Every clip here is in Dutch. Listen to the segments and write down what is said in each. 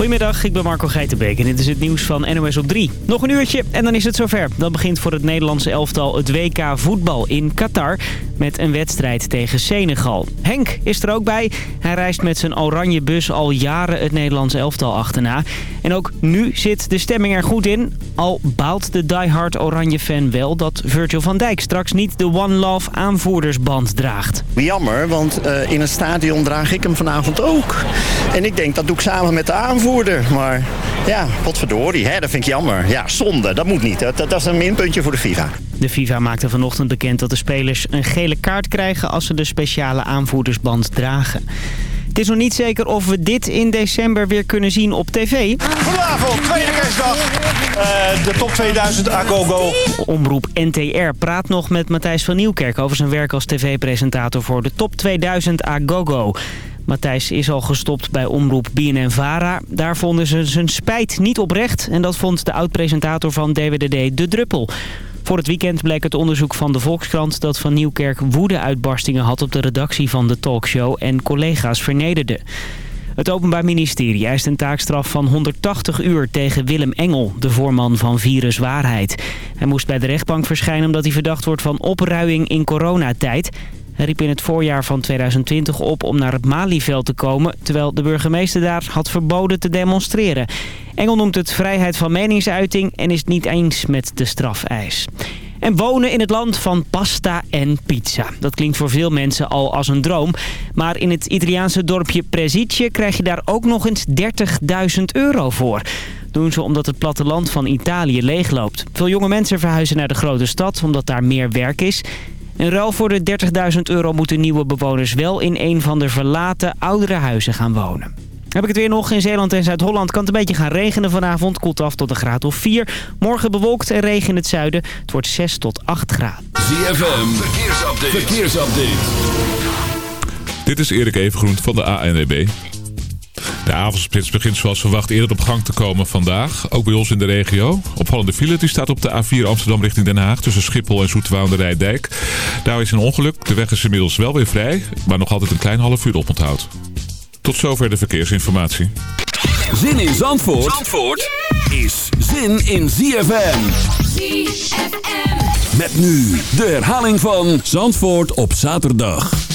Goedemiddag, ik ben Marco Geitenbeek en dit is het nieuws van NOS op 3. Nog een uurtje en dan is het zover. Dan begint voor het Nederlandse elftal het WK voetbal in Qatar met een wedstrijd tegen Senegal. Henk is er ook bij. Hij reist met zijn oranje bus al jaren het Nederlandse elftal achterna. En ook nu zit de stemming er goed in. Al baalt de diehard oranje fan wel dat Virgil van Dijk straks niet de One Love aanvoerdersband draagt. Jammer, want uh, in het stadion draag ik hem vanavond ook. En ik denk dat doe ik samen met de aanvoerder. Maar ja, potverdorie, hè, dat vind ik jammer. Ja, zonde, dat moet niet. Dat, dat is een minpuntje voor de FIFA. De FIFA maakte vanochtend bekend dat de spelers een gele kaart krijgen als ze de speciale aanvoerdersband dragen. Het is nog niet zeker of we dit in december weer kunnen zien op tv. Vanavond, tweede kerstdag, uh, de top 2000 Agogo. Omroep NTR praat nog met Matthijs van Nieuwkerk over zijn werk als tv-presentator voor de top 2000 Agogo. Matthijs is al gestopt bij omroep BNN-Vara. Daar vonden ze zijn spijt niet oprecht en dat vond de oud-presentator van DWDD De Druppel. Voor het weekend bleek het onderzoek van de Volkskrant dat Van Nieuwkerk woede-uitbarstingen had op de redactie van de talkshow en collega's vernederde. Het Openbaar Ministerie eist een taakstraf van 180 uur tegen Willem Engel, de voorman van Virus Waarheid. Hij moest bij de rechtbank verschijnen omdat hij verdacht wordt van opruiing in coronatijd. Riep in het voorjaar van 2020 op om naar het Malieveld te komen... terwijl de burgemeester daar had verboden te demonstreren. Engel noemt het vrijheid van meningsuiting en is niet eens met de strafeis. En wonen in het land van pasta en pizza. Dat klinkt voor veel mensen al als een droom. Maar in het Italiaanse dorpje Presicje krijg je daar ook nog eens 30.000 euro voor doen ze omdat het platteland van Italië leegloopt. Veel jonge mensen verhuizen naar de grote stad omdat daar meer werk is. In ruil voor de 30.000 euro moeten nieuwe bewoners wel in een van de verlaten oudere huizen gaan wonen. Heb ik het weer nog. In Zeeland en Zuid-Holland kan het een beetje gaan regenen vanavond. Koelt af tot een graad of 4. Morgen bewolkt en regen in het zuiden. Het wordt 6 tot 8 graden. ZFM, verkeersupdate. verkeersupdate. Dit is Erik Evengroen van de ANWB. De avondspits begint zoals verwacht eerder op gang te komen vandaag. Ook bij ons in de regio. Opvallende file die staat op de A4 Amsterdam richting Den Haag... tussen Schiphol en Zoetewouw de Rijdijk. Daar is een ongeluk. De weg is inmiddels wel weer vrij... maar nog altijd een klein half uur oponthoud. Tot zover de verkeersinformatie. Zin in Zandvoort, Zandvoort is zin in ZFM. ZFM. Met nu de herhaling van Zandvoort op zaterdag.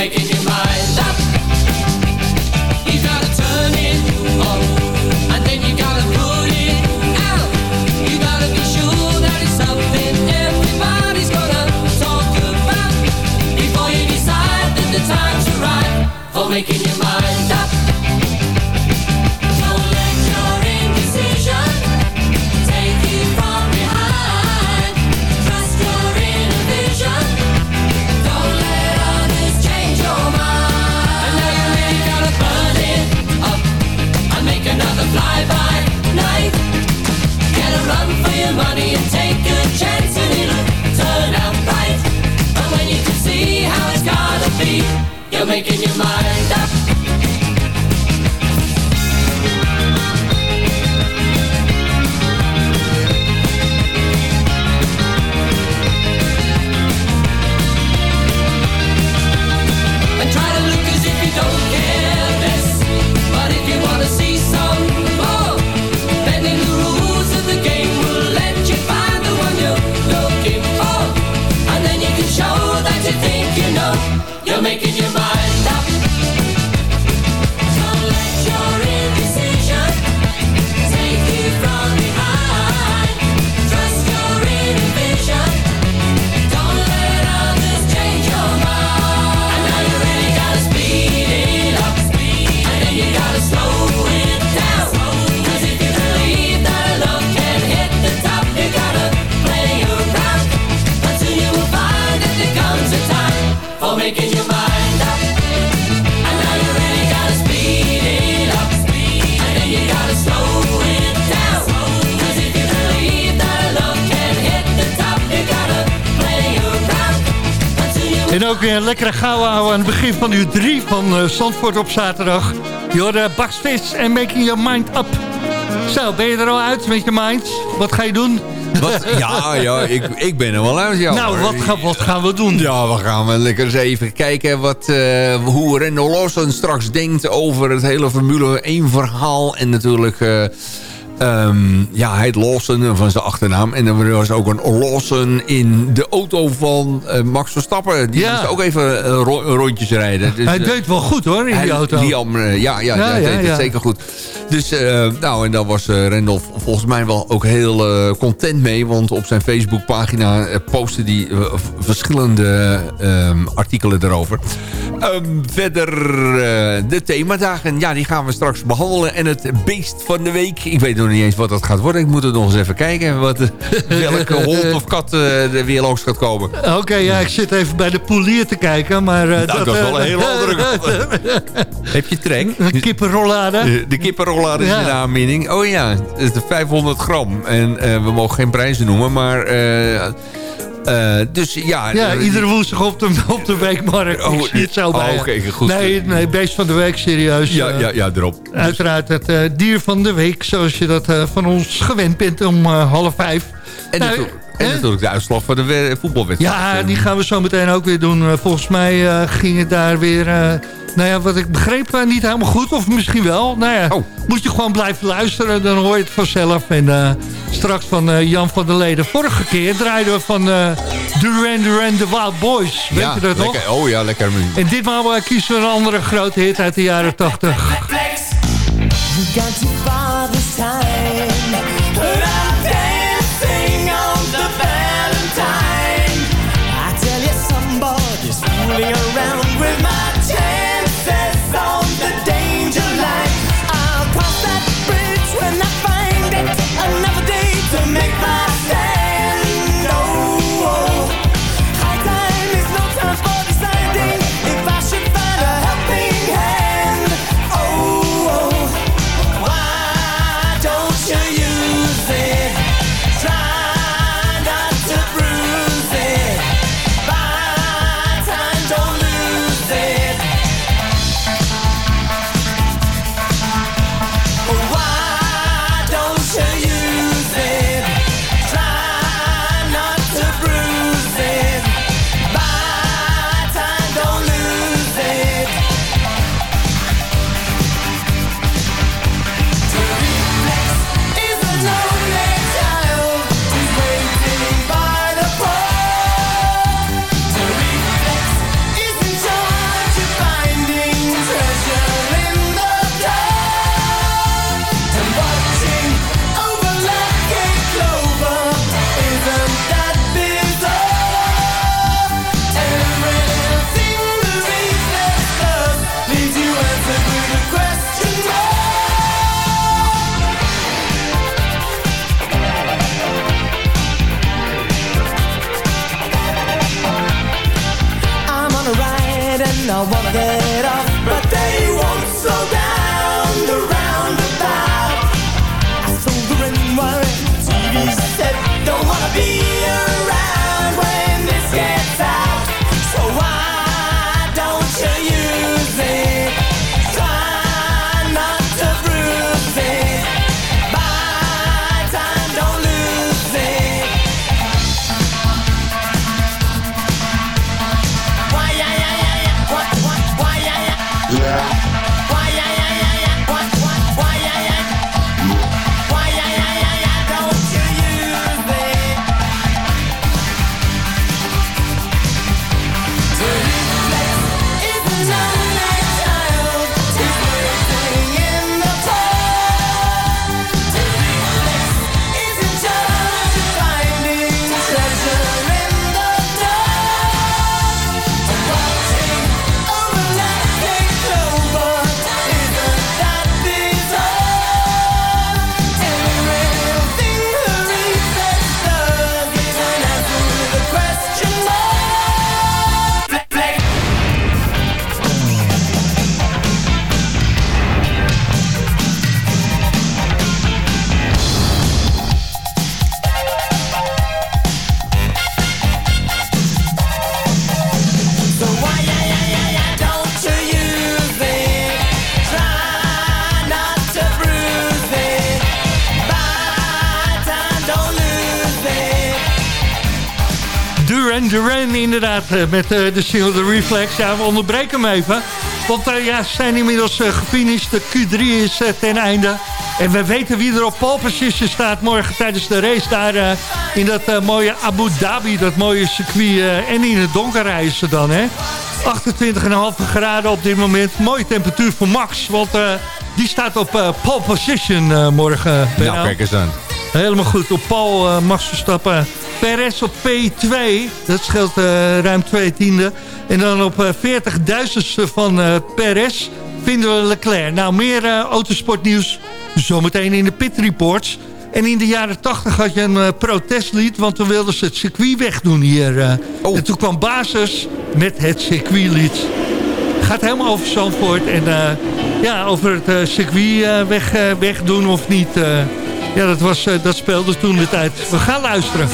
Making your. You gotta turn it on, and then you gotta put it out. You gotta be sure that it's something everybody's gonna talk about before you decide that the time's right for making making your mind gauw aan het begin van uur 3 van uh, Zandvoort op zaterdag. Je hoorde Bakstvis en Making Your Mind Up. Zo, ben je er al uit met je mind? Wat ga je doen? Wat? Ja, ja ik, ik ben er wel uit. Ja, nou, wat, ga, wat, gaan we doen? Ja, we gaan lekker eens even kijken wat, uh, hoe Renault Lawson straks denkt over het hele Formule 1 verhaal. En natuurlijk... Uh, Um, ja, hij heet Lawson van zijn achternaam. En er was ook een Lawson in de auto van uh, Max Verstappen. Die ja. moest ook even uh, ro rondjes rijden. Dus, hij deed wel goed hoor, in hij, die auto. Liam, ja, ja, ja, deed het zeker goed. Dus, nou, en daar was Randolph volgens mij wel ook heel content mee. Want op zijn Facebookpagina postte hij verschillende um, artikelen erover. Um, verder de themadagen, ja, die gaan we straks behandelen. En het beest van de week, ik weet nog niet eens wat dat gaat worden. Ik moet er nog eens even kijken wat, welke hond of kat uh, er weer langs gaat komen. Oké, okay, ja, ik zit even bij de poelier te kijken. Maar, uh, nou, dat, dat, is wel een hele andere Heb je trek? Een kippenrollade. De, de kippenrollade ja. is in aanbieding. Oh ja, het is 500 gram. En uh, we mogen geen prijzen noemen, maar... Uh, dus ja... Ja, iedere woensdag op de, op de weekmarkt. Oh, ik zie het zo bij. Oh, okay, goed. Nee, nee, beest van de week, serieus. Ja, ja, ja erop. Uiteraard het uh, dier van de week, zoals je dat uh, van ons gewend bent om half vijf. En, nou, natuurlijk, en natuurlijk de uitslag van de voetbalwedstrijd. Ja, die gaan we zo meteen ook weer doen. volgens mij ging het daar weer nou ja, wat ik begreep, uh, niet helemaal goed. Of misschien wel. Nou ja, oh. moet je gewoon blijven luisteren. Dan hoor je het vanzelf. En uh, straks van uh, Jan van der Leden. Vorige keer draaiden we van Duran Duran The Wild Boys. Weet ja, je dat lekker. nog? Oh ja, lekker. En ditmaal kiezen we een andere grote hit uit de jaren 80. Met eh, de single The Reflex. Ja, we onderbreken hem even. Want eh, ja, ze zijn inmiddels eh, gefinished. De Q3 is eh, ten einde. En we weten wie er op pole position staat morgen tijdens de race. Daar eh, in dat eh, mooie Abu Dhabi, dat mooie circuit. eh, en in het donker rijden ze dan, hè. 28,5 graden op dit moment. Mooie temperatuur voor Max, want eh, die staat op eh, pole position eh, morgen. Benno. Nou, kijk eens aan. Helemaal goed. Op Paul uh, Max Verstappen. Perez op P2. Dat scheelt eh, ruim twee tiende. En dan op eh 40.000ste van eh, Perez vinden we Leclerc. Nou, meer autosportnieuws zometeen in de pit reports. En in de jaren 80 had je een protestlied, want toen wilden ze het circuit wegdoen hier. eh. En toen kwam Basis met het circuitlied. Gaat helemaal over Zandvoort en ja, over het circuit weg, wegdoen of niet. Ja, dat, was, eh, dat speelde toen de tijd. We gaan luisteren.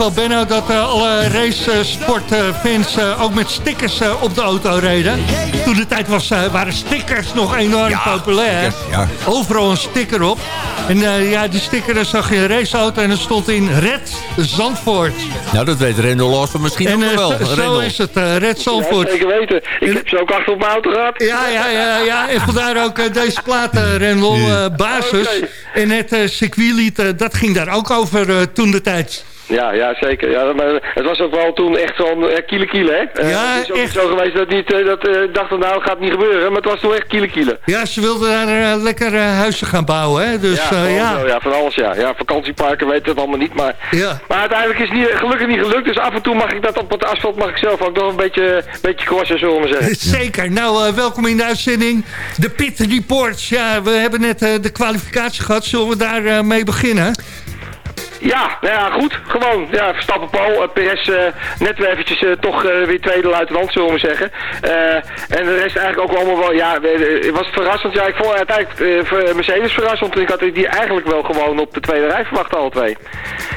Wel, Benno, dat eh, alle racesportfans uh, ook met stickers op de auto reden. Toen de tijd was, eh, waren stickers nog enorm populair. stickers, ja. Overal een sticker op. En eh, ja, die sticker daar zag je een raceauto en er stond in Red Zandvoort. Nou, dat weet Rendel Lawson misschien En ook nog wel. zo- Rendel. is het, Red Zandvoort. zeker weten. Ik heb ze ook achter op mijn auto gehad. Ja, ja, ja, ja. En vandaar ook deze plaat, eh, Rendel, basis. Oké. En het circuitlied, dat ging daar ook over eh, toen de tijd. Ja, ja, zeker. Ja, maar het was ook wel toen echt zo'n uh, kiele kiele, hè? Eh, Ja, het is ook echt. zo geweest dat niet, eh, dat dachten nou gaat niet gebeuren, maar het was toen echt kiele kiele. Ja, ze wilden daar lekker huizen gaan bouwen, hè. Dus ja, ja. zo, ja, van alles, ja. Ja, vakantieparken weten het allemaal niet, maar... Ja. Maar uiteindelijk is het niet, gelukkig niet gelukt, dus af en toe mag ik dat op het asfalt, mag ik zelf ook nog een beetje, beetje crossen, zullen we zeggen. Zeker. Nou, welkom in de uitzending. De Pit Reports. Ja, we hebben net de kwalificatie gehad. Zullen we daar mee beginnen? Ja, nou ja, goed. Gewoon, ja, Verstappen Paul. Uh, Perez eh, net weer eventjes eh, toch eh, weer tweede luitenant, zullen we maar zeggen. Eh, en de rest eigenlijk ook allemaal wel, ja, eh, eh, was het verrassend. Ja, ik vond uiteindelijk eh, Mercedes verrassend. Want ik had die eigenlijk wel gewoon op de tweede rij verwacht, alle twee.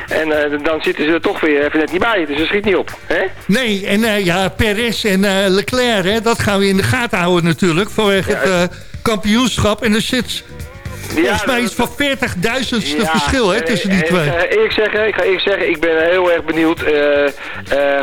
En eh, dan zitten ze er toch weer even net niet bij. Dus dat schiet niet op, hè? Nee, en eh, ja, Perez en eh, Leclerc, hè, dat gaan we in de gaten houden natuurlijk. Vanwege het eh, kampioenschap. En er zit volgens mij iets van 40.000ste Ja, verschil hè, eh, tussen die eh, twee. Ik ga eerlijk zeggen, ik ga eerlijk zeggen, ik ben heel erg benieuwd eh, eh,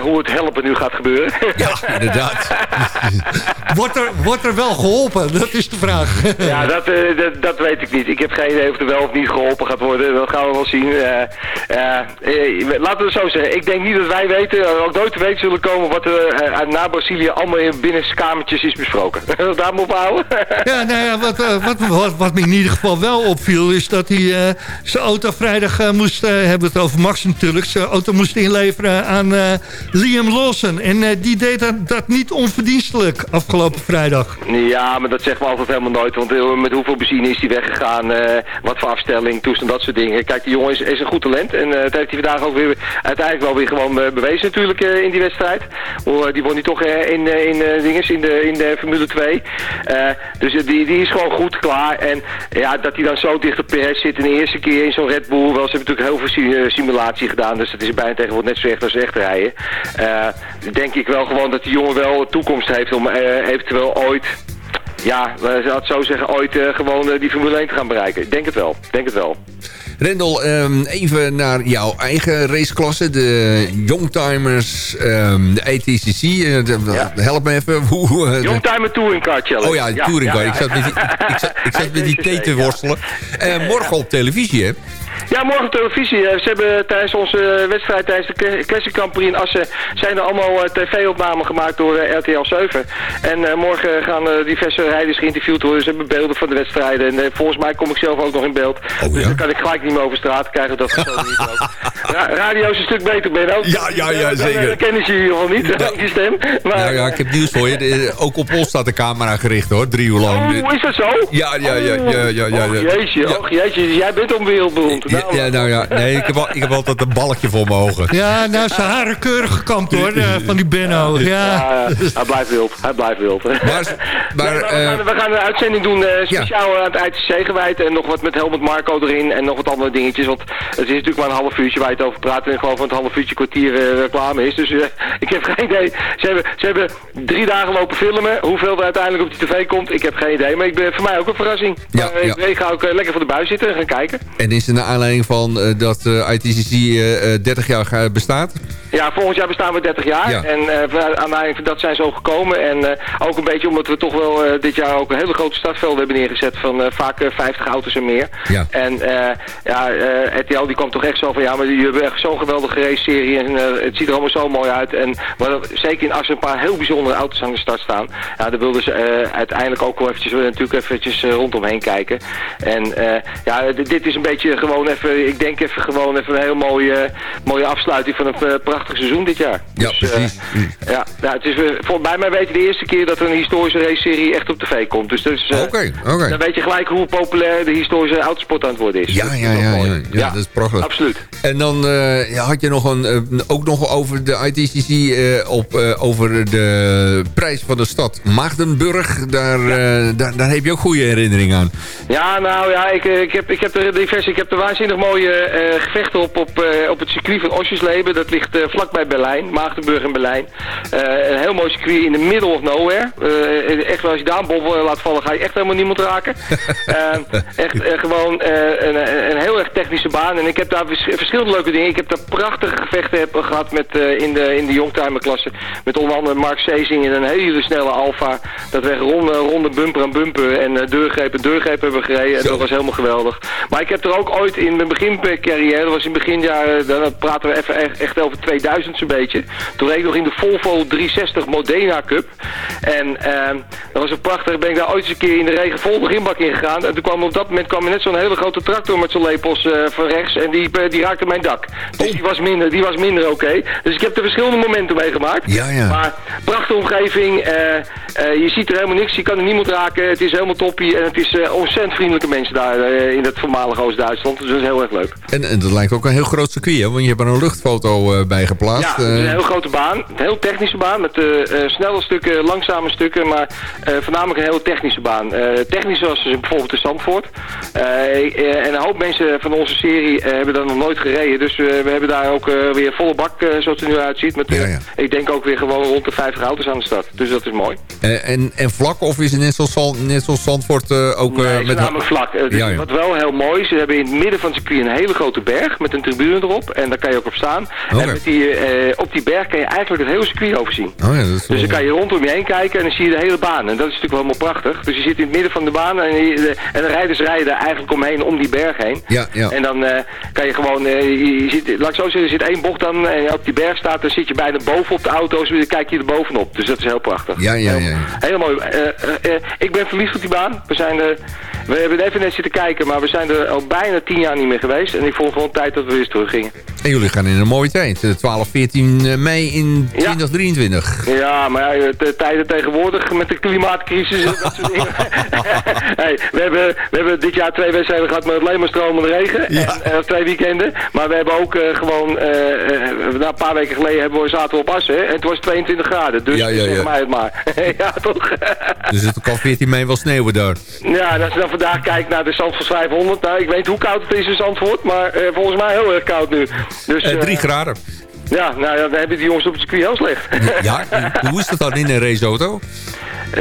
hoe het helpen nu gaat gebeuren. Ja, inderdaad. Wordt er, wordt er wel geholpen? Dat is de vraag. Ja, dat, eh, dat, dat weet ik niet. Ik heb geen idee of er wel of niet geholpen gaat worden. Dat gaan we wel zien. Eh, eh, laten we het zo zeggen. Ik denk niet dat wij weten, ook nooit te weten zullen komen wat er na Brazilië allemaal in binnenkamertjes is besproken. Daar maar op houden? Ja, nou ja, wat, wat, wat, wat me in ieder geval wel opviel... is dat hij zijn auto vrijdag moest... hebben we het over Max natuurlijk... zijn auto moest inleveren aan Liam Lawson. En die deed dat, dat niet onverdienstelijk afgelopen vrijdag. Ja, maar dat zeggen we altijd helemaal nooit. Want eh, met hoeveel benzine is hij weggegaan? eh, wat voor afstelling, toestand, dat soort dingen. Kijk, die jongen is, is een goed talent. En eh, dat heeft hij vandaag ook weer uiteindelijk wel weer gewoon bewezen natuurlijk in die wedstrijd. Eh, die won hij toch in, in, dinges, in, de, in de Formule 2. Eh, dus die, die is gewoon goed klaar. En ja, dat hij dan zo dicht op Perez zit in de eerste keer in zo'n Red Bull. Wel, ze hebben natuurlijk heel veel si- simulatie gedaan. Dus dat is bijna tegenwoordig net zo echt als echt rijden. Denk ik wel gewoon dat die jongen wel toekomst heeft om eh, eventueel ooit ja, we zou het zo zeggen, ooit eh, gewoon eh, die Formule 1 te gaan bereiken. Ik denk het wel, denk het wel. Rendel, ehm, even naar jouw eigen raceklasse. De Youngtimers, ehm, de ATCC. de- Ja. Help me even. Hoe, Youngtimer Touring Car Challenge. Oh ja, de Touring Car. Ik zat met die, ik zat, ik zat met die thee te worstelen. Morgen op televisie, hè? Ja, morgen televisie. Eh, Ze hebben tijdens onze wedstrijd, tijdens de Cla- Classic Grand Prix in Assen, zijn er allemaal eh, tv-opnamen gemaakt door eh, RTL 7. En eh, morgen gaan eh, diverse rijders geïnterviewd worden. Ze hebben beelden van de wedstrijden. En eh, volgens mij kom ik zelf ook nog in beeld. Oh, dus dan kan ik gelijk niet meer over straat krijgen. Dat niet. Ra radio is een stuk beter, Ben ook. Ja, ja, ja, zeker. Dan kennen ze je ieder geval niet, die stem. Maar, Nou ja, ik heb nieuws voor je. De- ook op ons staat de camera gericht, hoor. Drie uur lang. Oh, is dat zo? Ja, ja, ja, ja, ja, ja, ja. Och jeetje, Ja. och jeetje, jij bent om wereldberoemd. Ja, ja, nou ja, nee, ik heb, al, ik heb altijd een balkje voor mijn ogen. Ja, nou, zijn haren keurig gekamd hoor, eh, van die Benno. Ja. Ja, hij blijft wild. Hij blijft wild. Maar, maar, Nee, we, eh, gaan, we gaan een uitzending doen eh, speciaal aan het ITC gewijd. En nog wat met Helmut Marco erin. En nog wat andere dingetjes. Want het is natuurlijk maar een half uurtje waar je over praat. En geloof dat het half uurtje kwartier eh, reclame is. Dus eh, ik heb geen idee. Ze hebben, ze hebben drie dagen lopen filmen. Hoeveel er uiteindelijk op die tv komt, ik heb geen idee. Maar ik ben, voor mij ook een verrassing. Ja, Maar, eh, ja. ik, ga ook eh, lekker voor de buis zitten en gaan kijken. en is er naar aanleiding van eh, dat eh, ITCC eh, eh, 30 jaar bestaat? Ja, volgend jaar bestaan we 30 jaar. Ja. En eh, aan aanleiding van dat zijn ze ook gekomen. En eh, ook een beetje omdat we toch wel eh, dit jaar ook een hele grote startvelden hebben neergezet van eh, vaak eh, 50 auto's en meer. Ja. En eh, ja, eh, RTL die kwam toch echt zo van ja, maar jullie hebben echt zo'n geweldige race-serie en eh, het ziet er allemaal zo mooi uit. En maar zeker in Assen een paar heel bijzondere auto's aan de start staan. Ja, daar wilden ze eh, uiteindelijk ook wel eventjes, natuurlijk eventjes eh, rondomheen kijken. En ja, dit- is een beetje gewoon even, ik denk even gewoon even een heel mooie, mooie afsluiting van een prachtig seizoen dit jaar. Ja, Dus, precies. ja, ja, het is voor, bij mij weten de eerste keer dat er een historische race-serie echt op tv komt. Dus, dus Oké, oké. dan weet je gelijk hoe populair de historische autosport aan het worden is. Ja, ja, ja, mooi. ja, ja, dat is prachtig. Absoluut. En dan eh, had je nog een, eh, ook nog over de ITCC, eh, op, over de prijs van de stad Maagdenburg. Daar, daar, daar heb je ook goede herinneringen aan. Ja, nou ja, ik, ik, heb, ik, heb er diverse, ik heb er waanzinnig mooie gevechten op, op, op het circuit van Osjesleben. Dat ligt vlakbij Berlijn, Maagdenburg en Berlijn. Een heel mooi circuit in the middle of nowhere. Echt, als je daar een eh, laat vallen, ga je echt helemaal niemand raken. Echt gewoon een, een, een heel erg technische baan. En ik heb daar vers- verschillende leuke dingen. Ik heb daar prachtige gevechten heb, gehad met, eh, in de, in de youngtimer klasse. Met onder andere Mark Sezing in een hele snelle Alfa. Dat we ronde, ronde bumper aan bumper en eh, deurgreep en deurgreep hebben gereden. En dat was helemaal geweldig. Maar ik heb er ook ooit in mijn begincarrière, dat was in beginjaren, dan praten we even echt, echt over 2000 zo'n beetje. Toen reed ik nog in de Volvo 360 Modena Cup. En ehm, dat was een prachtig, ben ik daar ooit eens een keer in de regen vol de rimbak in gegaan. En toen kwam op dat moment kwam er net zo'n hele grote tractor met zo'n lepels eh, van rechts. En die, eh, die raakte mijn dak. Dus die was minder, die was minder oké. Dus ik heb er verschillende momenten meegemaakt. Ja, ja. Maar prachtige omgeving. eh, eh, je ziet er helemaal niks. Je kan er niemand raken. Het is helemaal toppie. En het is eh, ontzettend vriendelijke mensen daar in het voormalige Oost-Duitsland. Dus dat is heel erg leuk. En, en dat lijkt ook een heel groot circuit, hè? Want je hebt er een luchtfoto bij geplaatst. Ja, het is een heel grote baan. Een heel technische baan met snelle stukken, langzame stukken, maar voornamelijk een heel technische baan. Technisch zoals dus bijvoorbeeld de Zandvoort. En een hoop mensen van onze serie hebben daar nog nooit gereden. Dus eh, we hebben daar ook eh, weer volle bak, eh, zoals het er nu uitziet. Met, Ja, ja. Ik denk ook weer gewoon rond de 50 auto's aan de stad. Dus dat is mooi. En, en vlak of is het net zoals, Zand- net zoals Zandvoort ook Nee, met... namelijk vlak. Ja. Wat wel heel mooi is, ze hebben in het midden van het circuit een hele grote berg met een tribune erop. En daar kan je ook op staan. En met die, op die berg kan je eigenlijk het hele circuit overzien. Oh ja, dat is Dus dan kan je rondom je heen kijken en dan zie je de hele baan. En dat is natuurlijk wel helemaal prachtig. Dus je zit in het midden van de baan en, je, en de rijders rijden eigenlijk omheen om die berg heen. Ja, ja. En dan kan je gewoon, je, zit, laat ik zo zeggen, er zit één bocht dan en op die berg staat, dan zit je bijna boven op de auto's en dan kijk je er bovenop. Dus dat is heel prachtig. Ja, ja, ja. ja. Heel mooi. Eh, eh, eh, ik ben verliefd op die baan. We zijn er, we hebben even net zitten kijken, maar we zijn er al bijna tien jaar niet meer geweest. En ik vond gewoon tijd dat we weer eens terug gingen. En jullie gaan in een mooie tijd. eh, 12, 14 mei in Ja. 2023. Ja, maar ja, de tijden tegenwoordig met de klimaatcrisis en dat soort dingen. hey, we, hebben, we hebben dit jaar twee wedstrijden gehad met alleen maar stromende regen. En, en twee weekenden. Maar we hebben ook eh, gewoon, eh, eh, nou, een paar weken geleden hebben we, zaten we op Assen. En het was 22 graden. Dus zeg mij het maar. ja, toch? Dus het kan 14 mei wel sneeuwen daar. Ja, als je dan vandaag kijkt naar de Zandvoort 500. Nou, ik weet hoe koud het is in Zandvoort. Maar eh, volgens mij heel erg koud nu. Dus, Eh, drie eh, graden. Ja, nou ja, dan hebben die jongens op het circuit heel slecht. Ja, hoe is dat dan in een raceauto?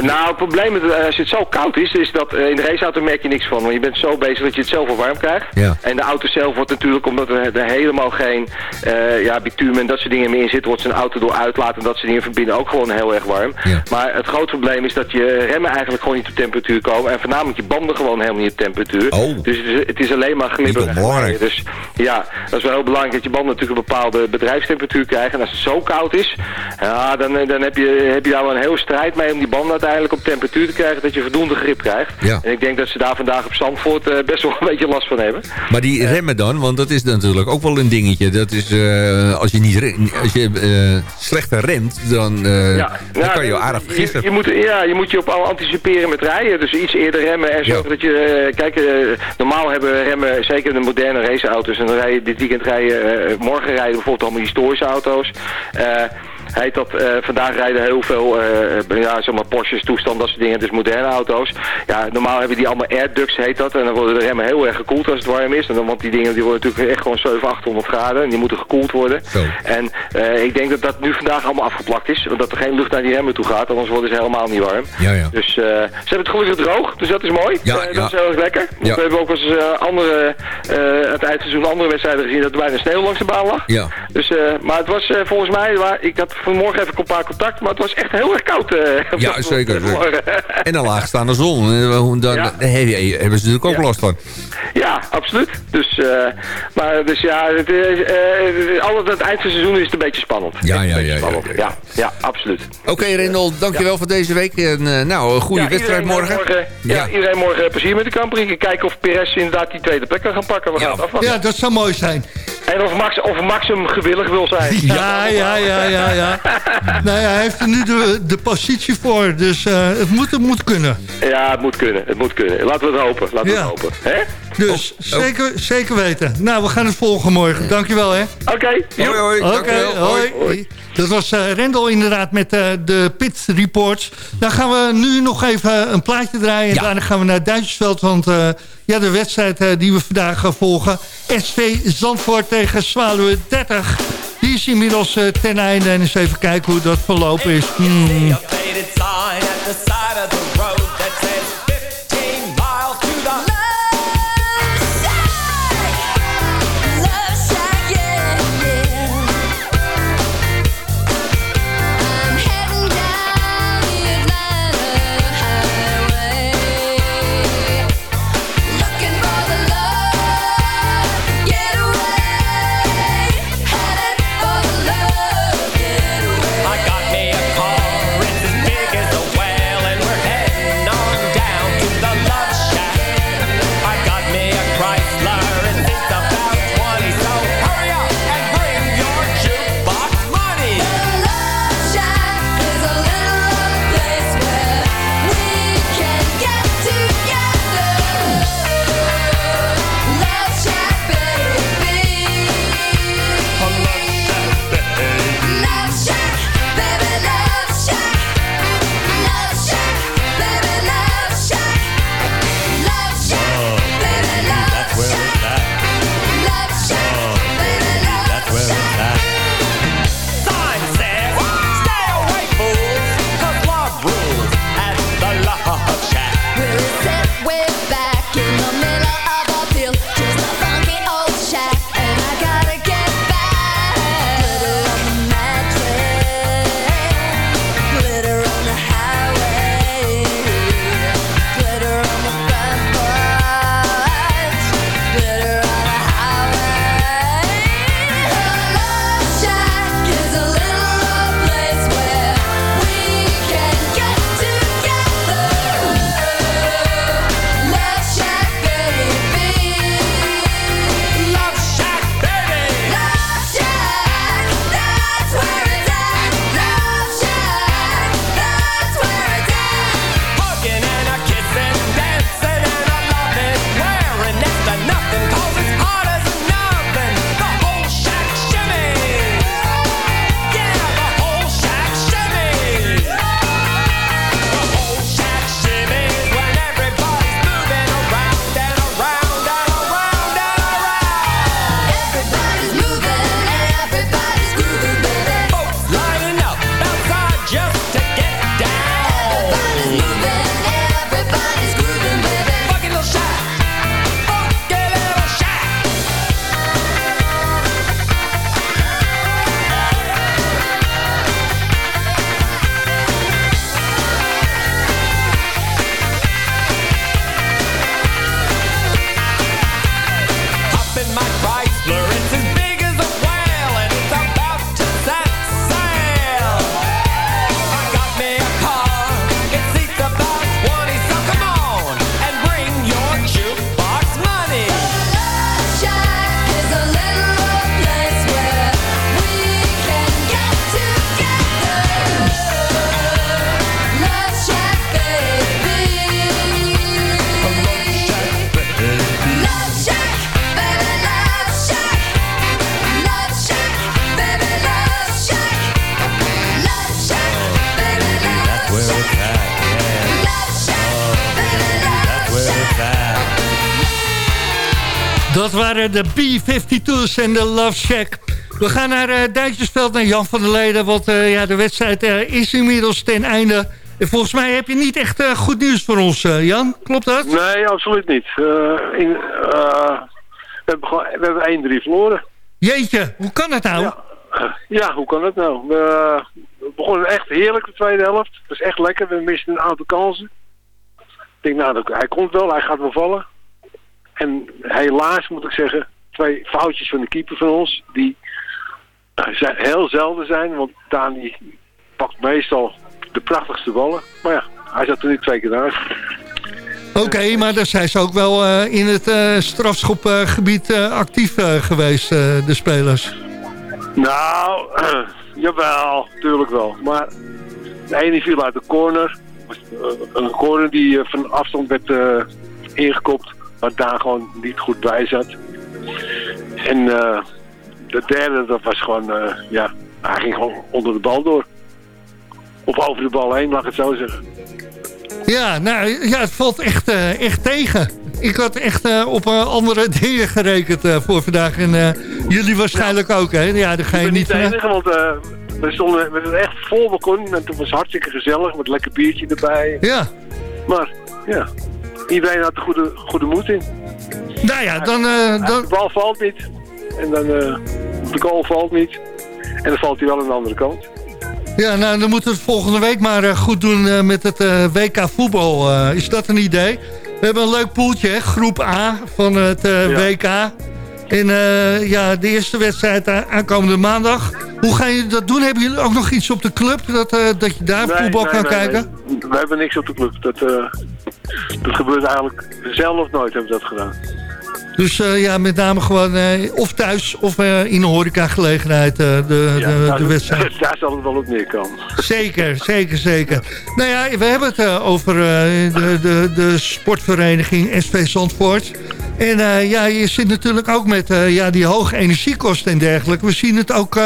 Nou, het probleem met, eh, als het zo koud is, is dat eh, in de raceauto merk je niks van. Want je bent zo bezig dat je het zelf al warm krijgt. Ja. En de auto zelf wordt natuurlijk, omdat er, er helemaal geen eh, ja, bitumen en dat soort dingen meer in zit, wordt zijn auto door uitlaat en dat soort dingen van binnen ook gewoon heel erg warm. Ja. Maar het grote probleem is dat je remmen eigenlijk gewoon niet op temperatuur komen. En voornamelijk je banden gewoon helemaal niet op temperatuur. Oh. Dus het is, het is alleen maar glibberig. Onbelangrijk. Dus ja, dat is wel heel belangrijk dat je banden natuurlijk een bepaalde bedrijfstemperatuur krijgen. En als het zo koud is, ja, dan, eh, dan heb, je, heb je daar wel een hele strijd mee om die banden uiteindelijk op temperatuur te krijgen, dat je voldoende grip krijgt. Ja. En ik denk dat ze daar vandaag op Zandvoort eh, best wel een beetje last van hebben. Maar die remmen dan, want dat is natuurlijk ook wel een dingetje. Dat is, eh, als je, niet als je eh, slechter remt, dan, eh, dan Nou, kan je aardig vergissen. je moet, ja, je moet je op al anticiperen met rijden. Dus iets eerder remmen en zorgen Ja. dat je... eh, kijk, eh, normaal hebben we remmen, zeker de moderne raceauto's. En dan rij je dit weekend rijden, eh, morgen rijden bijvoorbeeld allemaal historische auto's. Eh, heet dat, eh, vandaag rijden heel veel, eh, ja, zeg maar Porsches, toestand, dat soort dingen, dus moderne auto's. Ja, normaal hebben die allemaal air ducts, heet dat. En dan worden de remmen heel erg gekoeld als het warm is. En dan, want die dingen die worden natuurlijk echt gewoon 700, 800 graden. En die moeten gekoeld worden. Zo. En ik denk dat dat nu vandaag allemaal afgeplakt is. Want er geen lucht naar die remmen toe gaat, anders worden ze helemaal niet warm. Ja, ja. Dus ze hebben het gelukkig droog, dus dat is mooi. Ja, ja. Dat is heel erg lekker. Want we hebben ook eh, andere, eh het eindseizoen andere wedstrijden gezien dat er bijna sneeuw langs de baan lag. Ja. Dus, eh, maar het was eh, volgens mij, waar, ik had vanmorgen even een paar contact, maar het was echt heel erg koud. eh, Ja, zeker. En een laagstaande zon. Ja. daar hebben ze natuurlijk ook Ja. last van. Ja, absoluut. Dus, eh, maar dus ja, het, is, eh, al het, het eind van het seizoen is het een beetje spannend. Ja, ja, ja, ja, ja, ja, absoluut. Oké, Rendel, dankjewel voor deze week. En, eh, nou, een goede Ja, wedstrijd morgen. ja. Ja. iedereen morgen plezier met de Grand Prix. Kijken of Perez inderdaad die tweede plek kan gaan pakken. We gaan Ja. het afwachten. Ja, dat zou mooi zijn. En of Max, of Max hem gewillig wil zijn. Ja, ja, ja, ja, ja. nou ja, hij heeft er nu de, de positie voor, dus eh, het, moet, het moet kunnen. Ja, het moet kunnen. Het moet kunnen. Laten we het hopen. Laten we Ja. het hopen. Hè? Dus Oh, Zeker, zeker weten. Nou, we gaan het volgen morgen. Dankjewel, hè. Oké. Hoi, hoi. Oké, dankjewel. hoi. Dat was eh Rendel inderdaad met eh, de Pit Reports. Dan gaan we nu nog even een plaatje draaien. En Ja. daarna gaan we naar Duitsersveld. Want eh, ja, de wedstrijd eh, die we vandaag gaan volgen... SV Zandvoort tegen Zwaluwe 30... Die is inmiddels ten einde. En eens even kijken hoe dat verlopen is. Hmm. Waren de B-52's en de Love Shack. We gaan naar uh, Duitsersveld, naar Jan van der Leden. Want uh, ja, de wedstrijd uh, is inmiddels ten einde. En volgens mij heb je niet echt goed nieuws voor ons, Jan. Klopt dat? Nee, absoluut niet. In, we hebben, gewoon- we hebben 1-3 verloren. Jeetje, hoe kan het nou? Ja. Ja, hoe kan dat nou? We, we begonnen echt heerlijk de tweede helft. Het was echt lekker. We misten een aantal kansen. Ik denk, nou, dat- hij komt wel. Hij gaat wel vallen. En helaas moet ik zeggen, twee foutjes van de keeper van ons. Die eh, zijn heel zelden zijn. Want Dani pakt meestal de prachtigste ballen. Maar ja, hij zat er nu twee keer naast. Oké, maar dan zijn ze ook wel eh, in het eh, strafschopgebied actief geweest, de spelers. Nou, jawel, tuurlijk wel. Maar de ene viel uit de corner. Een corner die van afstand werd ingekopt. Waar daar gewoon niet goed bij zat. En eh, de derde, dat was gewoon, eh, ja, hij ging gewoon onder de bal door. Of over de bal heen, laat ik het zo zeggen. Ja, nou, ja, het valt echt, eh, echt tegen. Ik had echt op andere dingen gerekend voor vandaag. En jullie waarschijnlijk ook, hè? Ja, daar ga Ik je ben niet niet de enige, want we stonden het echt vol balkon. En het was hartstikke gezellig, met lekker biertje erbij. Ja. Maar, ja, iedereen had er goede, goede moed in. Nou ja, dan... eh, dan... De bal valt niet. En dan, eh, de goal valt niet. En dan valt hij wel aan de andere kant. Ja, nou, dan moeten we het volgende week maar eh, goed doen met het WK voetbal. Is dat een idee? We hebben een leuk poeltje, hè? groep A van het WK. En ja, de eerste wedstrijd aankomende maandag. Hoe gaan jullie dat doen? Hebben jullie ook nog iets op de club? Dat, dat je daar Nee, voetbal nee, kan nee, kijken? nee. We hebben niks op de club. Dat, dat gebeurt eigenlijk zelf nooit hebben we dat gedaan. Dus eh, ja, met name gewoon eh, of thuis of eh, in een horecagelegenheid de, de, daar, de wedstrijd. daar zal het wel op neerkomen. Zeker, zeker, zeker. Nou ja, we hebben het over de, de, de sportvereniging SV Zandvoort. En ja, je zit natuurlijk ook met ja, die hoge energiekosten en dergelijke. We zien het ook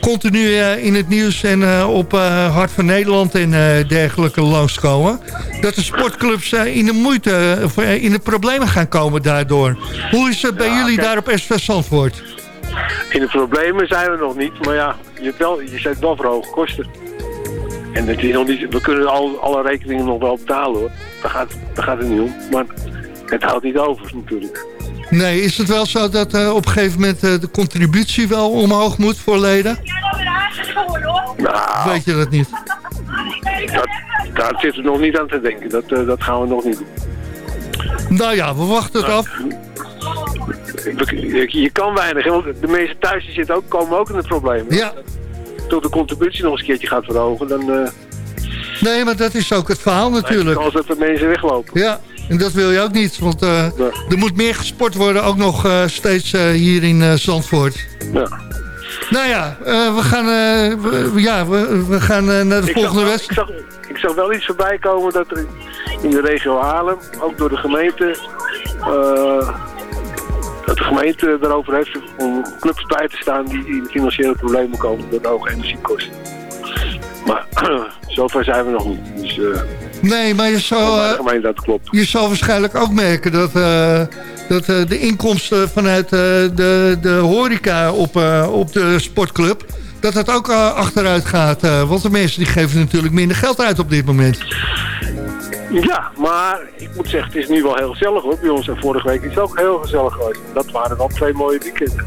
continu eh, in het nieuws en eh, op eh, Hart van Nederland en dergelijke langskomen. Dat de sportclubs in de moeite, in de problemen gaan komen daardoor. Hoe is het bij jullie daar op SV Zandvoort? In de problemen zijn we nog niet, maar ja, je, wel, je zet wel voor hoge kosten. En is nog niet, we kunnen al, alle rekeningen nog wel betalen hoor. Daar gaat, daar gaat het niet om. Maar het houdt niet over natuurlijk. Nee, is het wel zo dat eh, op een gegeven moment eh, de contributie wel omhoog moet voor leden? Nou, Weet je dat niet? dat, daar zitten we nog niet aan te denken. Dat, eh, dat gaan we nog niet doen. Nou ja, we wachten het af. Je, kan weinig, want de mensen thuis die zitten ook, komen ook in het probleem. Ja. Tot de contributie nog eens een keertje gaat verhogen, dan eh Nee, maar dat is ook het verhaal natuurlijk. kans dat de mensen weglopen. Ja, en dat wil je ook niet. Want eh, er moet meer gesport worden, ook nog eh, steeds eh, hier in Zandvoort. Ja. Nou ja, we gaan, we, ja, we, we gaan naar de Ik volgende wedstrijd. ik, zag, ik zag wel iets voorbij komen dat er in de regio Haarlem, ook door de gemeente, dat de gemeente erover heeft om clubs bij te staan die in financiële problemen komen door de hoge energiekosten. Maar zover zijn we nog niet. Dus Nee, maar je de eh, gemeente dat klopt. je zal waarschijnlijk ook merken dat, eh, dat eh, de inkomsten vanuit de, de horeca op, op de sportclub... dat dat ook achteruit gaat. want de mensen die geven natuurlijk minder geld uit op dit moment. Ja, maar ik moet zeggen, het is nu wel heel gezellig hoor. Bij ons en vorige week is het ook heel gezellig geweest. Dat waren wel twee mooie weekenden.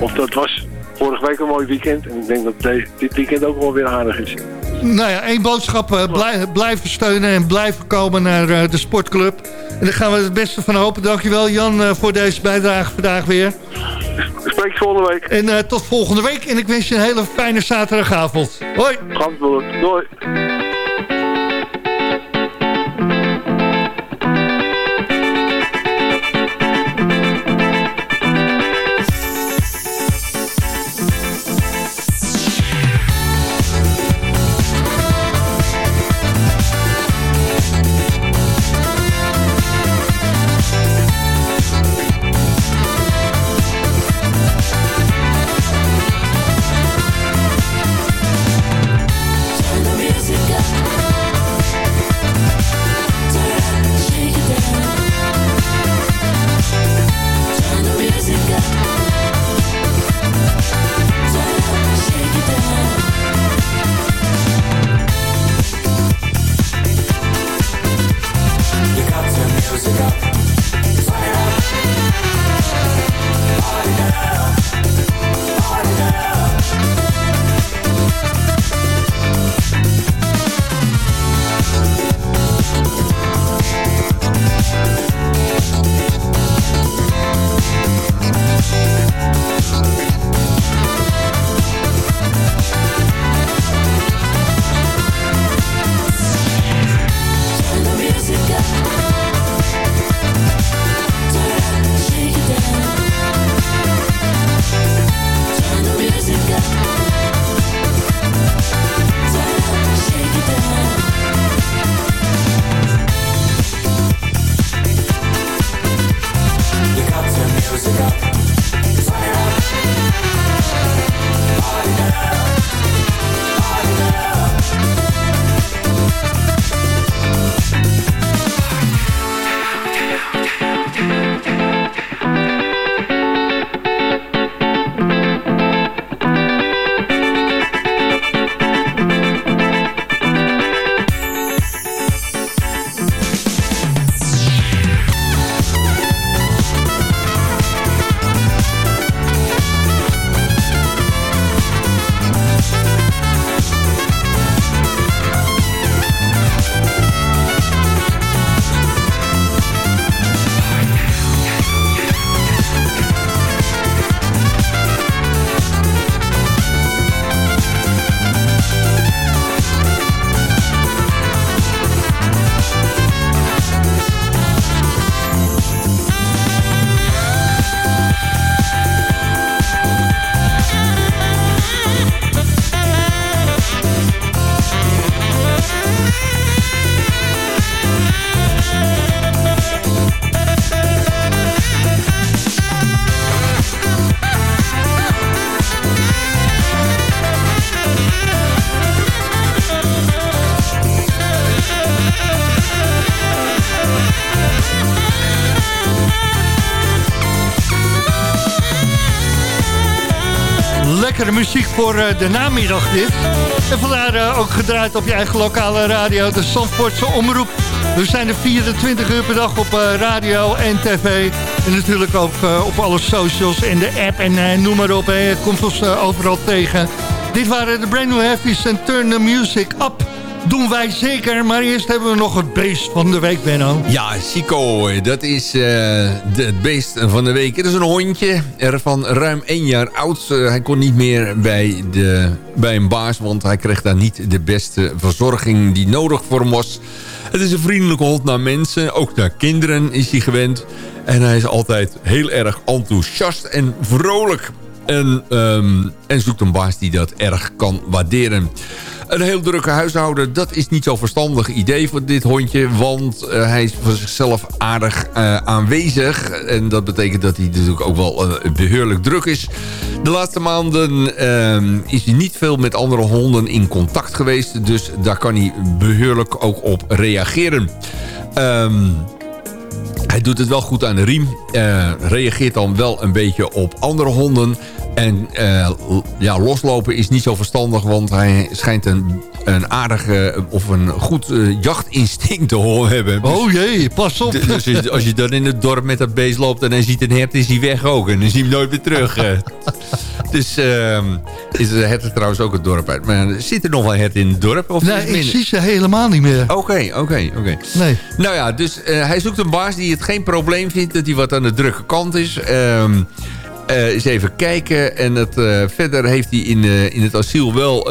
Of dat was vorige week een mooi weekend. En ik denk dat deze, dit weekend ook wel weer aardig is. Nou ja, één boodschap. eh, blij- blijven steunen en blijven komen naar eh, de sportclub. En daar gaan we het beste van hopen. Dankjewel Jan eh, voor deze bijdrage vandaag weer. Spreek volgende week. En tot volgende week. En ik wens je een hele fijne zaterdagavond. Hoi. Door. Doei. De namiddag dit. En vandaar eh, ook gedraaid op je eigen lokale radio, de Zandvoortse Omroep. We zijn er 24 uur per dag op eh, radio en tv. En natuurlijk ook eh, op alle socials en de app en eh, noem maar op. Hè. Komt ons eh, overal tegen. Dit waren de Brand New Heavies en Turn the Music Up. Doen wij zeker, maar eerst hebben we nog het beest van de week, Benno. Ja, Chico, dat is eh, het beest van de week. Het is een hondje, van ruim één jaar oud. Eh, hij kon niet meer bij, de, bij een baas, want hij kreeg daar niet de beste verzorging die nodig voor hem was. Het is een vriendelijke hond naar mensen, ook naar kinderen is hij gewend. En hij is altijd heel erg enthousiast en vrolijk. En, ehm, en zoekt een baas die dat erg kan waarderen. Een heel drukke huishouden, dat is niet zo'n verstandig idee voor dit hondje. Want eh, hij is voor zichzelf aardig eh, aanwezig. En dat betekent dat hij natuurlijk ook wel eh, beheerlijk druk is. De laatste maanden ehm, is hij niet veel met andere honden in contact geweest. Dus daar kan hij beheerlijk ook op reageren. Ehm... Hij doet het wel goed aan de riem. reageert dan wel een beetje op andere honden. En eh, ja, loslopen is niet zo verstandig, want hij schijnt een, een aardige of een goed eh, jachtinstinct te hebben. Dus- Oh jee, pas op. dus als- je dan in het dorp met dat beest loopt en hij ziet een hert, is hij weg ook. En dan zie je hem nooit meer terug. eh. dus ehm, is de herten trouwens ook het dorp uit. Maar zit er nog wel hert in het dorp? Of Nee, ik zie ze helemaal niet meer. Oké, oké, oké. Nee. Nou ja, dus eh, hij zoekt een baas die het geen probleem vindt... dat hij wat aan de drukke kant is. Ehm eh, eens even kijken. En het, eh, verder heeft hij in, eh, in het asiel wel...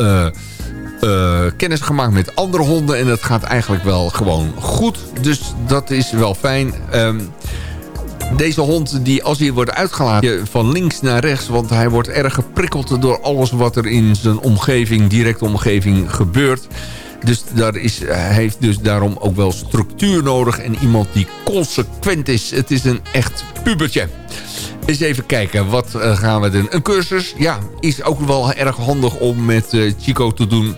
kennis gemaakt met andere honden. En dat gaat eigenlijk wel gewoon goed. Dus dat is wel fijn. Ehm, deze hond, die als hij wordt uitgelaten van links naar rechts... want hij wordt erg geprikkeld door alles wat er in zijn omgeving... directe omgeving gebeurt... Dus daar is, hij heeft dus daarom ook wel structuur nodig... en iemand die consequent is. Het is een echt pubertje. Eens even kijken, wat eh, gaan we doen? Een cursus, ja, is ook wel erg handig om met eh, Chico te doen.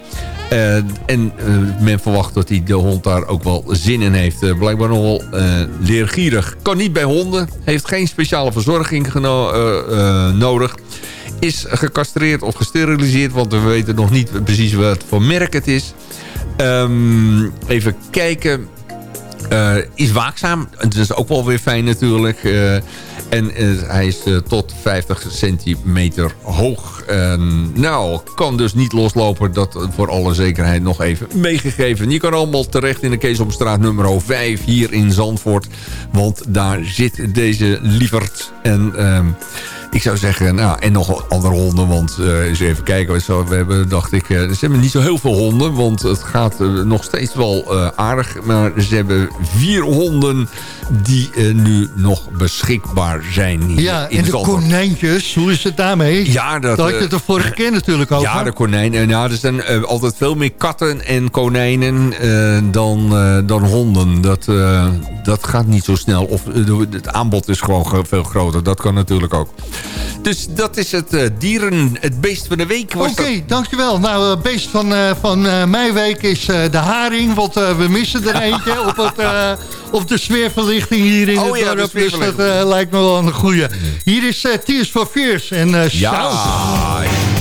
Eh, en men verwacht dat hij de hond daar ook wel zin in heeft. Eh, blijkbaar nog wel eh, leergierig. Kan niet bij honden. Heeft geen speciale verzorging nodig. Is gecastreerd of gesteriliseerd. Want we weten nog niet precies wat voor merk het is. Ehm, even kijken. Is waakzaam. Dat is ook wel weer fijn natuurlijk. En eh, hij is eh, tot 50 centimeter hoog. Nou, kan dus niet loslopen. Dat voor alle zekerheid nog even meegegeven. Je kan allemaal terecht in de Keesomstraat nummer 5 hier in Zandvoort. Want daar zit deze lieverd. En... ehm, ik zou zeggen, nou, en nog andere honden, want eh eens even kijken. Zo, we hebben, dacht ik, eh, ze hebben niet zo heel veel honden, want het gaat eh, nog steeds wel aardig. Maar ze hebben vier honden die nu nog beschikbaar zijn hier Ja, in en de konijntjes, hoe is het daarmee? Ja, dat, Daar had je het de vorige keer natuurlijk over. Ja, de konijnen. Ja, er zijn altijd veel meer katten en konijnen dan, dan honden. Dat, dat gaat niet zo snel. Of het aanbod is gewoon ge- veel groter. Dat kan natuurlijk ook. Dus dat is het eh, dieren, het beest van de week. was Oké, dat. dankjewel. Nou, het beest van, eh van eh, mijn week is eh, de haring. Want eh, we missen er eentje op, het, eh, op de sfeerverlichting hier in Oh het ja, dorp. Dus dat eh, lijkt me wel een goeie. Hier is eh, Tears for Fears en eh Ja. Shout.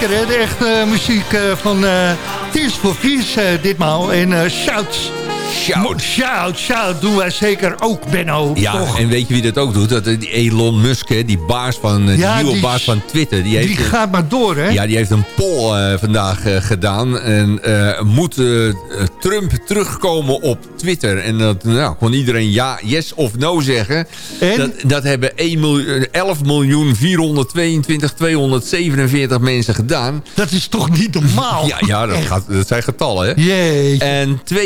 Lekker hè. De echte muziek eh, van eh Tears for Fears eh, ditmaal. En eh Shouts. Shout. Shout, shout doen wij zeker ook, Benno. Ja, toch? en weet je wie dat ook doet? Dat, eh, die Elon Musk, hè, die baas van, eh, Ja, die nieuwe baas van Twitter. Die, heeft, Die gaat maar door, hè? Ja, die heeft een poll eh, vandaag eh, gedaan. En eh, moet eh, eh, Trump terugkomen op Twitter? En dat nou, kon iedereen ja, yes of no zeggen. En? Dat, dat hebben 1 miljoen, 11 miljoen 422 247 mensen gedaan. Dat is toch niet normaal? Ja, ja dat, gaat, dat zijn getallen, hè? Jeetje. En 52,3%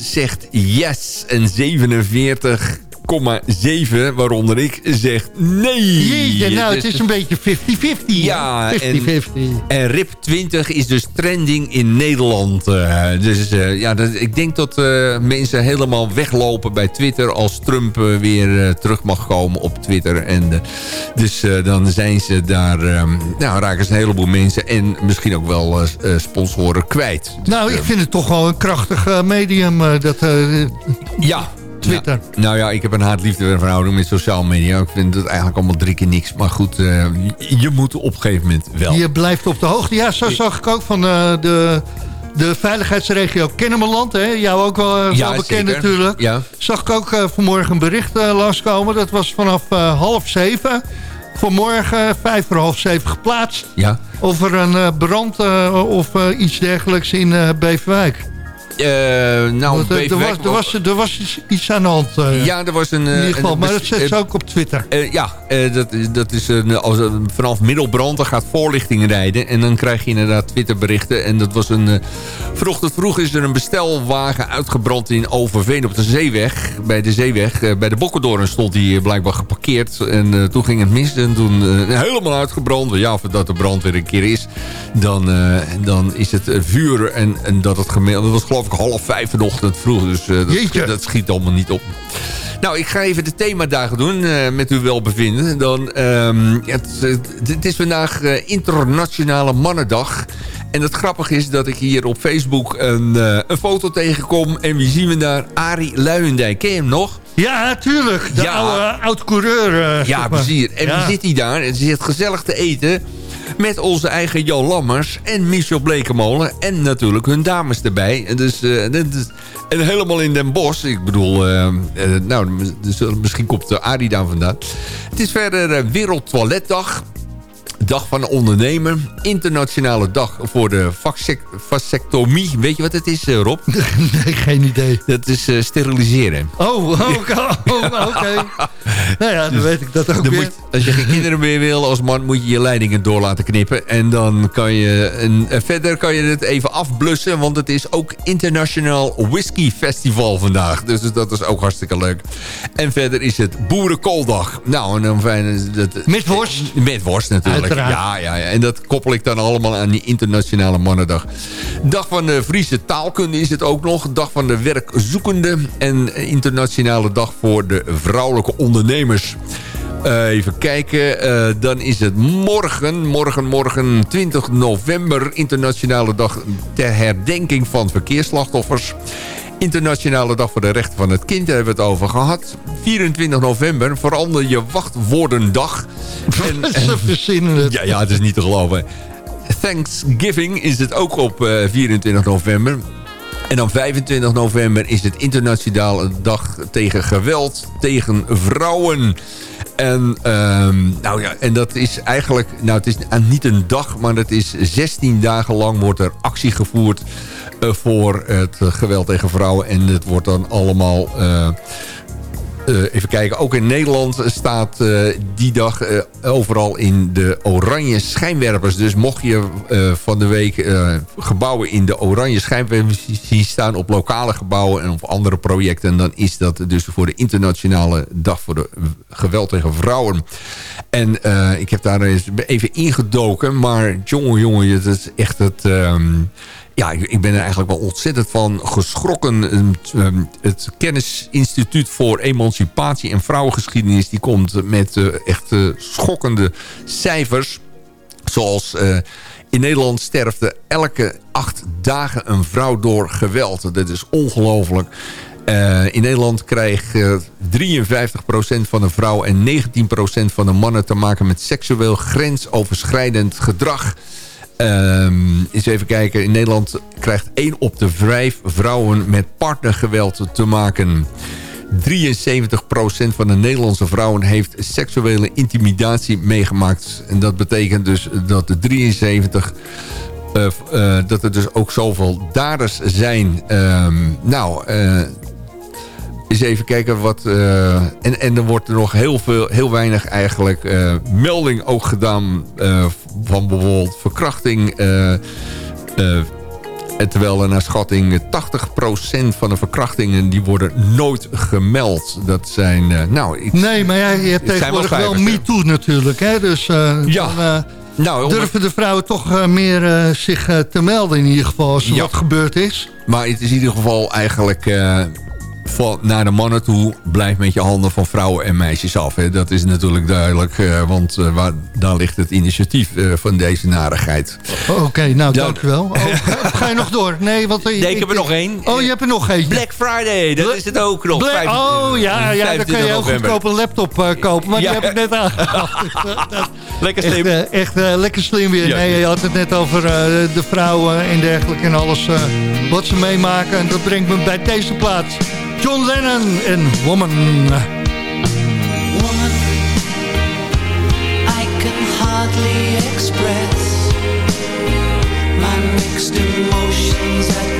zegt yes. En 47,7% waaronder ik zeg nee. Jeetje, nou, Dus- het is een beetje 50-50. ja, en, 50-50. en RIP 20 is dus trending in Nederland. eh, dus eh, ja, dat, ik denk dat eh, mensen helemaal weglopen bij Twitter... als Trump weer terug mag komen op Twitter. En, dus dan zijn ze daar... ehm, nou, raken ze een heleboel mensen en misschien ook wel sponsoren kwijt. Dus, Nou, ik eh, vind het toch wel een krachtig medium, dat ja. Twitter. Nou, nou ja, ik heb een haat-liefde verhouding met sociale media. Ik vind het eigenlijk allemaal drie keer niks. Maar goed, eh, je, moet op een gegeven moment wel. Je blijft op de hoogte. Ja, zo zag ik ook van eh, de, de veiligheidsregio Kennemerland. Hè? Jou ook wel, eh, Ja, wel bekend zeker. natuurlijk. Ja. Zag ik ook vanmorgen een bericht eh, langskomen. Dat was vanaf half zeven. Vanmorgen vijf voor half zeven geplaatst. Ja. Over een brand of iets dergelijks in Beverwijk. Eh, nou, eh, er, was, er, was, er was iets- aan de hand. eh, Ja, er was een... in ieder geval. Maar dat zet ze ook op Twitter. ja, dat, is- dat is een, als vanaf middelbrand, dan gaat voorlichting rijden. En dan krijg je inderdaad Twitterberichten. En dat was een... vanochtend vroeg is er een bestelwagen uitgebrand in Overveen op de zeeweg. Bij de zeeweg. Bij de Bokkendoorn stond eh, blijkbaar geparkeerd. En toen ging het mis. En toen helemaal uitgebrand. Ja, voordat de brand weer een keer is. Dan, dan is het vuur. En, en dat het gemeld... Dat was geloof ik half vijf vanochtend vroeg. Dus eh, dat, dat schiet allemaal niet op. Nou, ik ga even de themadagen doen eh, met uw welbevinden. Dan, ehm, het, het, het is vandaag eh, Internationale Mannendag. En het grappige is dat ik hier op Facebook een, een foto tegenkom. En wie zien we daar? Arie Luijendijk. Ken je hem nog? Ja, tuurlijk. De Ja. oude oud-coureur. zeg Ja, maar. precies. En Ja. wie zit hij daar? En ze zit gezellig te eten met onze eigen Jan Lammers en Michel Blekemolen. En natuurlijk hun dames erbij. Dus, eh, en helemaal in Den Bosch. Ik bedoel, eh, eh, nou, dus misschien komt de Arie daar vandaan. Het is verder eh, Wereld Toiletdag. Dag van de ondernemer. Internationale dag voor de vasectomie. Weet je wat het is, eh, Rob? Nee, geen idee. Dat is eh, steriliseren. Oh, oké. Oh, oké. nou ja, dan weet ik dat ook weer. moet, als je geen kinderen meer wil als man, moet je je leidingen door laten knippen. En dan kan je... En, en verder kan je het even afblussen, want het is ook International Whisky Festival vandaag. Dus dat is ook hartstikke leuk. En verder is het Boerenkooldag. Nou, en dan fijn... Dat, Met worst. Met worst natuurlijk. Ja, ja, ja. En dat koppel ik dan allemaal aan die Internationale Mannendag. Dag van de Friese taalkunde is het ook nog. Dag van de werkzoekende. En Internationale Dag voor de vrouwelijke ondernemers. Eh, even kijken. eh, dan is het morgen, morgen, morgen 20 november... Internationale Dag ter herdenking van verkeersslachtoffers. Internationale Dag voor de Rechten van het Kind, daar hebben we het over gehad. 24 november, verander je wachtwoordendag. En, Ze verzinnen het. ja, ja, het is niet te geloven. Thanksgiving is het ook op eh, 24 november. En dan 25 november is het internationale dag tegen geweld tegen vrouwen. En, ehm, nou ja, en dat is eigenlijk, nou het is niet een dag, maar het is 16 dagen lang wordt er actie gevoerd eh, voor het eh, geweld tegen vrouwen. En het wordt dan allemaal... eh, eh, even kijken, ook in Nederland staat eh, die dag eh, overal in de oranje schijnwerpers. Dus mocht je eh, van de week eh, gebouwen in de oranje schijnwerpers zien staan... op lokale gebouwen en op andere projecten... dan is dat dus voor de internationale dag voor de geweld tegen vrouwen. En eh, ik heb daar eens even ingedoken, maar jongen, jongen, het is echt het... ehm, ja, ik, ben er eigenlijk wel ontzettend van geschrokken. Ehm, ehm, Het Kennisinstituut voor Emancipatie en Vrouwengeschiedenis... die komt met eh, echt eh, schokkende cijfers. Zoals eh, in Nederland sterft er elke acht dagen een vrouw door geweld. Dat is ongelooflijk. In Nederland krijgt eh, 53% van de vrouwen en 19% van de mannen te maken met seksueel grensoverschrijdend gedrag. Ehm eens even kijken. In Nederland krijgt 1 op de 5 vrouwen met partnergeweld te maken. 73% van de Nederlandse vrouwen heeft seksuele intimidatie meegemaakt. En dat betekent dus dat de 73... eh, eh, dat er dus ook zoveel daders zijn. Ehm, nou, eh, eens even kijken wat... eh, en, en er wordt er nog heel, veel, heel weinig eigenlijk eh, melding ook gedaan... eh, van bijvoorbeeld verkrachting... terwijl er naar schatting 80% van de verkrachtingen... die worden nooit gemeld. Dat zijn, nou... Ik, Nee, maar ja, je hebt wel tegenwoordig wel hè? MeToo natuurlijk. Hè? Dus Ja. dan, nou, durven de vrouwen toch meer zich te melden in ieder geval als er Ja. wat gebeurd is. Maar het is in ieder geval eigenlijk... van, naar de mannen toe, blijf met je handen van vrouwen en meisjes af. Hè. Dat is natuurlijk duidelijk, eh, want eh, waar, daar ligt het initiatief eh, van deze narigheid. Oh, Oké, nou dankjewel. Oh, ga, je nog door? Nee, want, eh, Nee, ik heb er nog één. Oh, je hebt er nog één. Black Friday, dat is het ook nog. Oh ja, ja dan kun je heel 25 november. goedkoop een laptop kopen. Maar Ja. die heb ik net aangehaald. Lekker Echt, slim. echt eh, lekker slim weer. Ja. Nee, je had het net over de vrouwen en dergelijke en alles wat ze meemaken. En dat brengt me bij deze plaats. John Lennon en Woman. Woman, I can hardly express my mixed emotions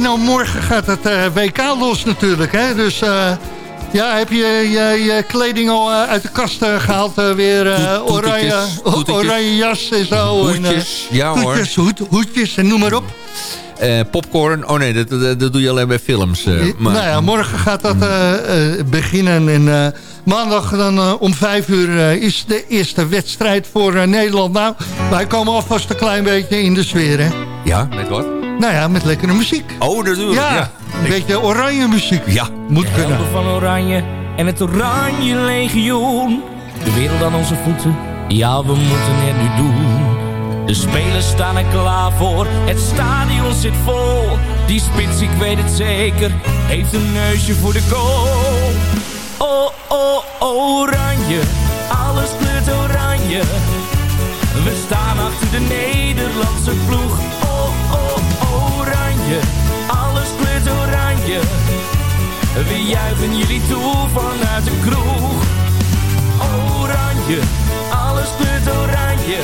Nou, Binno, morgen gaat het eh, WK los natuurlijk. Hè? Dus eh, ja, heb je je, je kleding al eh, uit de kast eh, gehaald? eh, weer oranje, oranje jas en zo. en, Hoedjes, ja hoor. toetjes, hoed, hoedjes en noem maar op. Popcorn, oh nee, dat, dat, dat doe je alleen bij films. maar, Nou ja, morgen gaat dat beginnen. En maandag dan om vijf uur is de eerste wedstrijd voor Nederland. Nou, wij komen alvast een klein beetje in de sfeer, hè? Ja, met wat? Nou ja, met lekkere muziek. Oh, natuurlijk. Ja, Ja. een beetje oranje muziek. Ja. Moet kunnen. Helden van Oranje en het Oranje Legioen. De wereld aan onze voeten, ja we moeten het nu doen. De spelers staan er klaar voor, het stadion zit vol. Die spits, ik weet het zeker, heeft een neusje voor de goal. Oh, oh, oranje, alles kleurt oranje. We staan achter de Nederlandse ploeg. Alles kleurt oranje. We juichen jullie toe vanuit de kroeg. Oranje, alles kleurt oranje.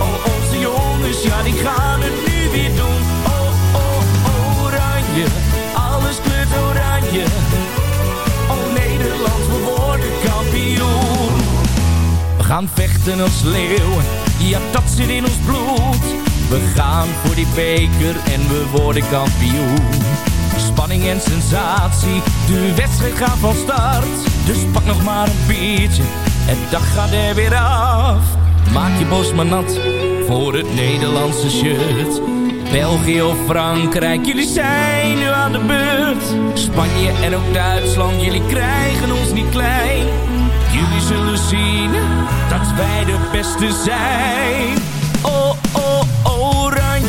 Oh, onze jongens, ja, die gaan het nu weer doen. Oh, oh, oranje, alles kleurt oranje. Oh, Nederland, we worden kampioen. We gaan vechten als leeuwen, ja, dat zit in ons bloed. We gaan voor die beker en we worden kampioen. Spanning en sensatie, de wedstrijd gaat van start. Dus pak nog maar een biertje, het dag gaat er weer af. Maak je borst maar nat voor het Nederlandse shirt. België of Frankrijk, jullie zijn nu aan de beurt. Spanje en ook Duitsland, jullie krijgen ons niet klein. Jullie zullen zien dat wij de beste zijn.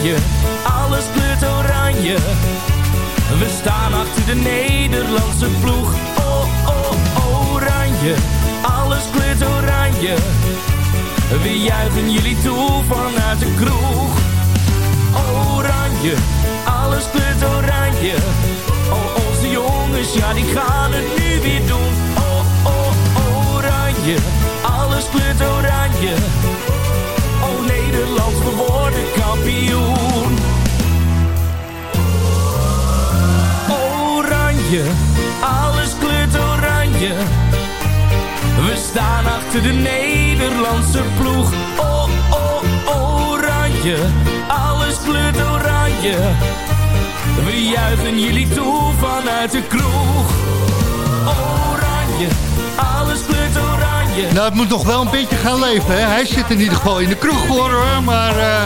Alles kleurt oranje. We staan achter de Nederlandse ploeg. Oh, oh, oranje, alles kleurt oranje. We juichen jullie toe vanuit de kroeg. Oranje, alles kleurt oranje. Oh, onze jongens, ja, die gaan het nu weer doen. Oh, oh, oranje, alles kleurt oranje. De Nederlandse ploeg. Oh, oh, oranje, alles kleurt oranje. We juichen jullie toe vanuit de kroeg. Oranje, alles kleurt oranje. Nou, het moet nog wel een beetje gaan leven. Hè? Hij zit in ieder geval in de kroeg voor hoor. Maar eh,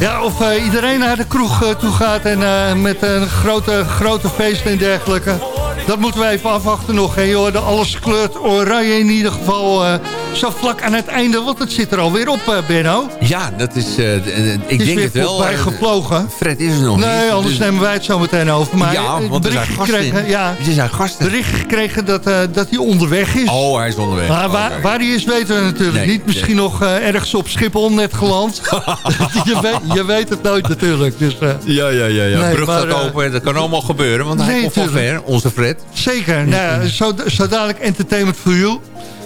ja, of eh, iedereen naar de kroeg eh, toe gaat en met een grote, grote feest en dergelijke. Dat moeten we even afwachten nog. Hè, joh. De alles kleurt oranje in ieder geval. Zo vlak aan het einde, want het zit er alweer op, eh, Benno. Ja, dat is, eh, eh, ik is denk het wel. eh, gevlogen. Fred is er nog Nee, niet. anders dus- nemen wij het zo meteen over. Maar Ja, want er zijn bericht gasten. gekregen, ja, Er zijn gasten. bericht gekregen dat, dat hij onderweg is. Oh, hij is onderweg. Maar Oh, waar, waar hij is weten we natuurlijk Nee, niet. Misschien nog ergens op Schiphol net geland. je, weet, je weet het nooit natuurlijk. Dus, Ja, ja, ja. ja. Nee, Brug maar, gaat open. Dat kan allemaal gebeuren, want hij nee, komt van ver. Onze Fred. zeker. Nou, zo, zo dadelijk Entertainment for You.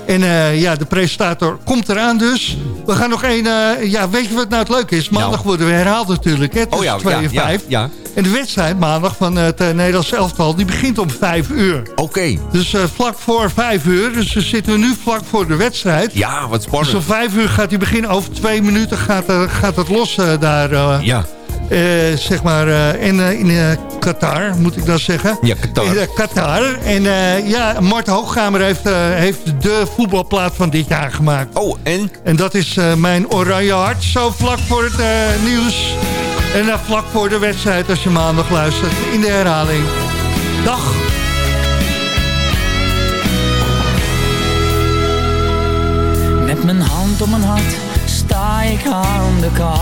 En eh, ja, de presentator komt eraan dus. We gaan nog één... eh, ja, weet je wat nou het leuke is? Maandag Nou. worden we herhaald natuurlijk. Hè, Oh ja, 2 ja, en ja, 5. ja. En de wedstrijd maandag van het uh, Nederlands elftal... die begint om 5 uur. Oké. Dus eh, vlak voor 5 uur. Dus dan zitten we nu vlak voor de wedstrijd. Ja, wat Dus spannend. om 5 uur gaat hij beginnen. Over twee minuten gaat, eh, gaat het los eh, daar. eh, Ja. Eh, zeg maar eh, in, eh, in eh, Qatar, moet ik dan zeggen. Ja, Qatar. In, Qatar. En eh, ja, Mart Hoogkamer heeft, eh, heeft de voetbalplaat van dit jaar gemaakt. Oh, en? En dat is eh, mijn oranje hart. Zo vlak voor het eh, nieuws. En dan vlak voor de wedstrijd als je maandag luistert. In de herhaling. Dag. Met mijn hand op mijn hart sta ik aan de kant.